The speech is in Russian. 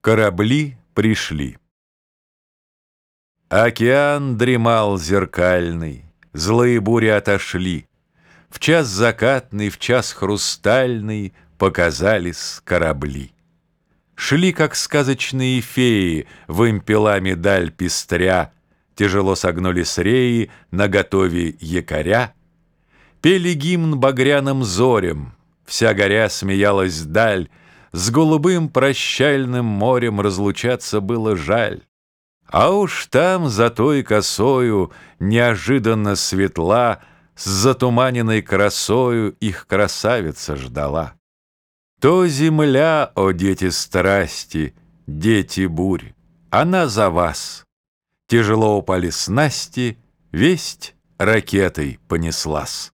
Корабли пришли. Океан дремал зеркальный, Злые бури отошли. В час закатный, в час хрустальный Показались корабли. Шли, как сказочные феи, Вымпелами даль пестря, Тяжело согнулись реи, Наготове якоря. Пели гимн багряным зорем, Вся горя смеялась даль, С голубым прощальным морем Разлучаться было жаль. А уж там за той косою Неожиданно светла, С затуманенной красою Их красавица ждала. То земля, о дети страсти, Дети бурь, она за вас. Тяжело упали снасти, Весть ракетой понеслась.